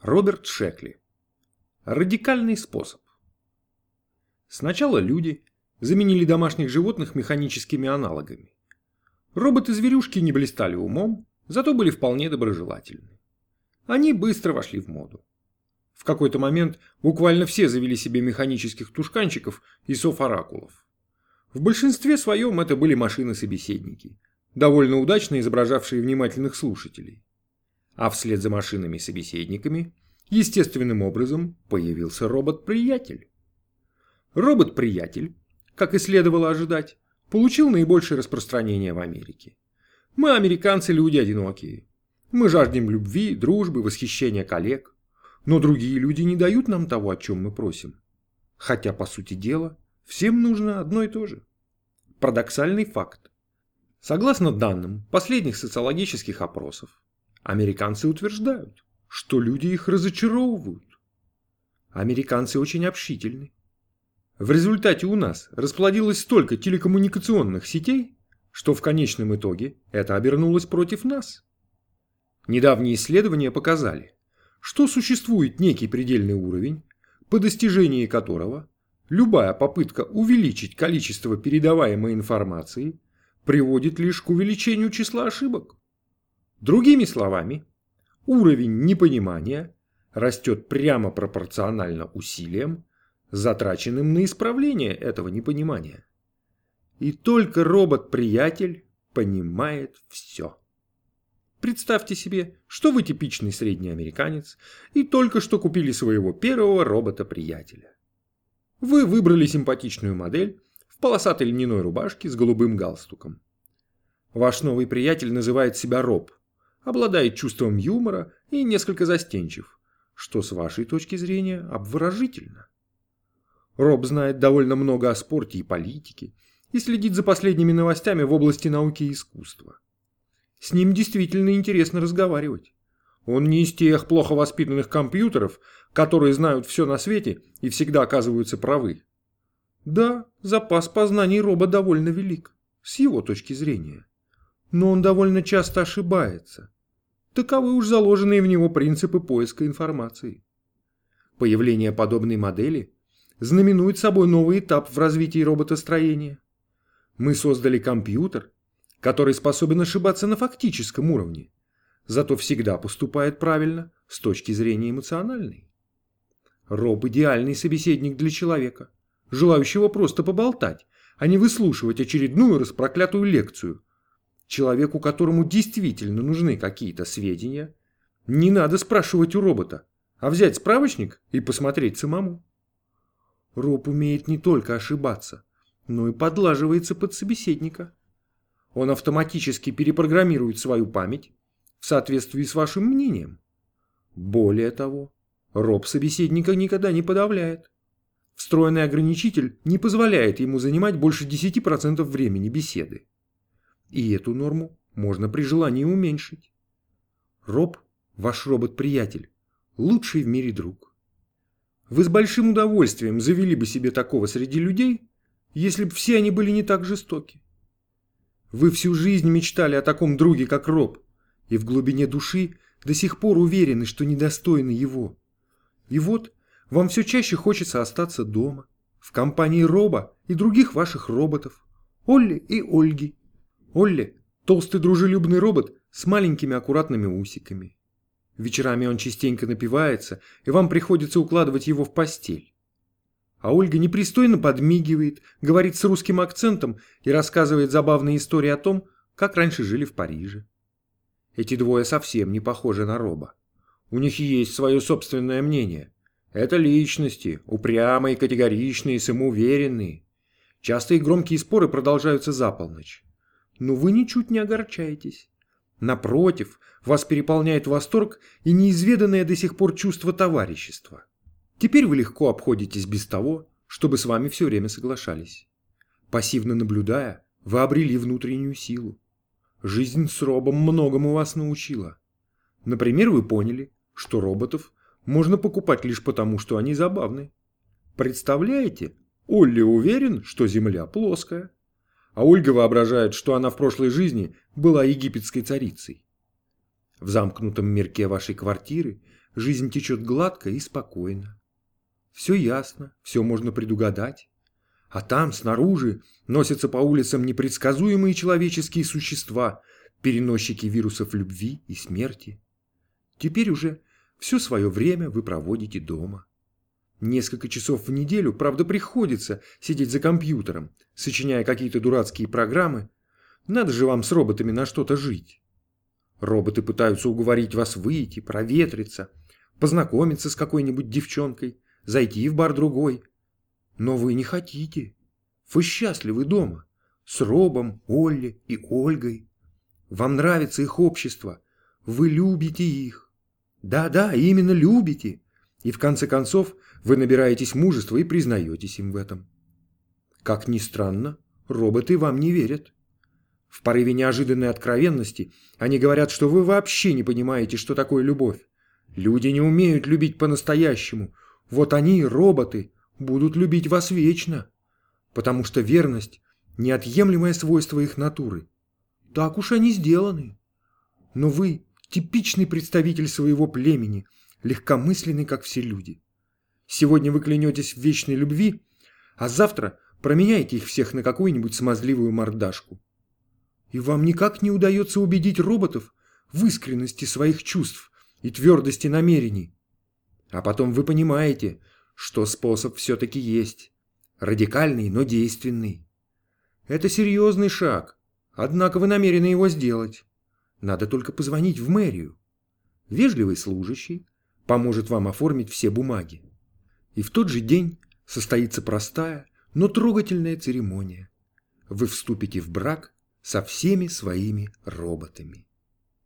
Роберт Шекли. Радикальный способ. Сначала люди заменили домашних животных механическими аналогами. Роботы-зверюшки не блистали умом, зато были вполне доброжелательны. Они быстро вошли в моду. В какой-то момент буквально все завели себе механических тушканчиков и софоракулов. В большинстве своем это были машины-собеседники, довольно удачно изображавшие внимательных слушателей а вслед за машинами-собеседниками естественным образом появился робот-приятель. Робот-приятель, как и следовало ожидать, получил наибольшее распространение в Америке. Мы, американцы, люди одинокие. Мы жаждем любви, дружбы, восхищения коллег. Но другие люди не дают нам того, о чем мы просим. Хотя, по сути дела, всем нужно одно и то же. Парадоксальный факт. Согласно данным последних социологических опросов, Американцы утверждают, что люди их разочаровывают. Американцы очень общительны. В результате у нас расплодилось столько телекоммуникационных сетей, что в конечном итоге это обернулось против нас. Недавние исследования показали, что существует некий предельный уровень, по достижении которого любая попытка увеличить количество передаваемой информации приводит лишь к увеличению числа ошибок. Другими словами, уровень непонимания растет прямо пропорционально усилиям, затраченным на исправление этого непонимания. И только робот-приятель понимает все. Представьте себе, что вы типичный средний американец и только что купили своего первого робота-приятеля. Вы выбрали симпатичную модель в полосатой льняной рубашке с голубым галстуком. Ваш новый приятель называет себя Роб, обладает чувством юмора и несколько застенчив, что с вашей точки зрения обворожительно. Роб знает довольно много о спорте и политике и следит за последними новостями в области науки и искусства. С ним действительно интересно разговаривать. Он не из тех плохо воспитанных компьютеров, которые знают все на свете и всегда оказываются правы. Да, запас познаний Роба довольно велик, с его точки зрения. Но он довольно часто ошибается. Таковы уж заложенные в него принципы поиска информации. Появление подобной модели знаменует собой новый этап в развитии роботостроения. Мы создали компьютер, который способен ошибаться на фактическом уровне, зато всегда поступает правильно с точки зрения эмоциональной. Роб – идеальный собеседник для человека, желающего просто поболтать, а не выслушивать очередную распроклятую лекцию, Человеку, которому действительно нужны какие-то сведения, не надо спрашивать у робота, а взять справочник и посмотреть самому. Роб умеет не только ошибаться, но и подлаживается под собеседника. Он автоматически перепрограммирует свою память в соответствии с вашим мнением. Более того, Роб собеседника никогда не подавляет. Встроенный ограничитель не позволяет ему занимать больше 10% времени беседы. И эту норму можно при желании уменьшить. Роб, ваш робот-приятель, лучший в мире друг. Вы с большим удовольствием завели бы себе такого среди людей, если бы все они были не так жестоки. Вы всю жизнь мечтали о таком друге, как Роб, и в глубине души до сих пор уверены, что недостойны его. И вот вам все чаще хочется остаться дома, в компании Роба и других ваших роботов, Олли и Ольги, Олли – толстый дружелюбный робот с маленькими аккуратными усиками. Вечерами он частенько напивается, и вам приходится укладывать его в постель. А Ольга непристойно подмигивает, говорит с русским акцентом и рассказывает забавные истории о том, как раньше жили в Париже. Эти двое совсем не похожи на Роба. У них есть свое собственное мнение. Это личности, упрямые, категоричные, самоуверенные. Частые громкие споры продолжаются за полночь. Но вы ничуть не огорчаетесь. Напротив, вас переполняет восторг и неизведанное до сих пор чувство товарищества. Теперь вы легко обходитесь без того, чтобы с вами все время соглашались. Пассивно наблюдая, вы обрели внутреннюю силу. Жизнь с робом многому вас научила. Например, вы поняли, что роботов можно покупать лишь потому, что они забавны. Представляете, Олли уверен, что Земля плоская а Ольга воображает, что она в прошлой жизни была египетской царицей. В замкнутом мирке вашей квартиры жизнь течет гладко и спокойно. Все ясно, все можно предугадать. А там, снаружи, носятся по улицам непредсказуемые человеческие существа, переносчики вирусов любви и смерти. Теперь уже все свое время вы проводите дома. Несколько часов в неделю, правда, приходится сидеть за компьютером, сочиняя какие-то дурацкие программы. Надо же вам с роботами на что-то жить. Роботы пытаются уговорить вас выйти, проветриться, познакомиться с какой-нибудь девчонкой, зайти в бар другой. Но вы не хотите. Вы счастливы дома. С Робом, Олли и Ольгой. Вам нравится их общество. Вы любите их. Да-да, именно любите. И в конце концов вы набираетесь мужества и признаетесь им в этом. Как ни странно, роботы вам не верят. В порыве неожиданной откровенности они говорят, что вы вообще не понимаете, что такое любовь. Люди не умеют любить по-настоящему. Вот они, роботы, будут любить вас вечно. Потому что верность – неотъемлемое свойство их натуры. Так уж они сделаны. Но вы – типичный представитель своего племени, легкомысленный, как все люди. Сегодня вы клянетесь в вечной любви, а завтра променяете их всех на какую-нибудь смазливую мордашку. И вам никак не удается убедить роботов в искренности своих чувств и твердости намерений. А потом вы понимаете, что способ все-таки есть. Радикальный, но действенный. Это серьезный шаг, однако вы намерены его сделать. Надо только позвонить в мэрию. Вежливый служащий поможет вам оформить все бумаги. И в тот же день состоится простая, но трогательная церемония. Вы вступите в брак со всеми своими роботами.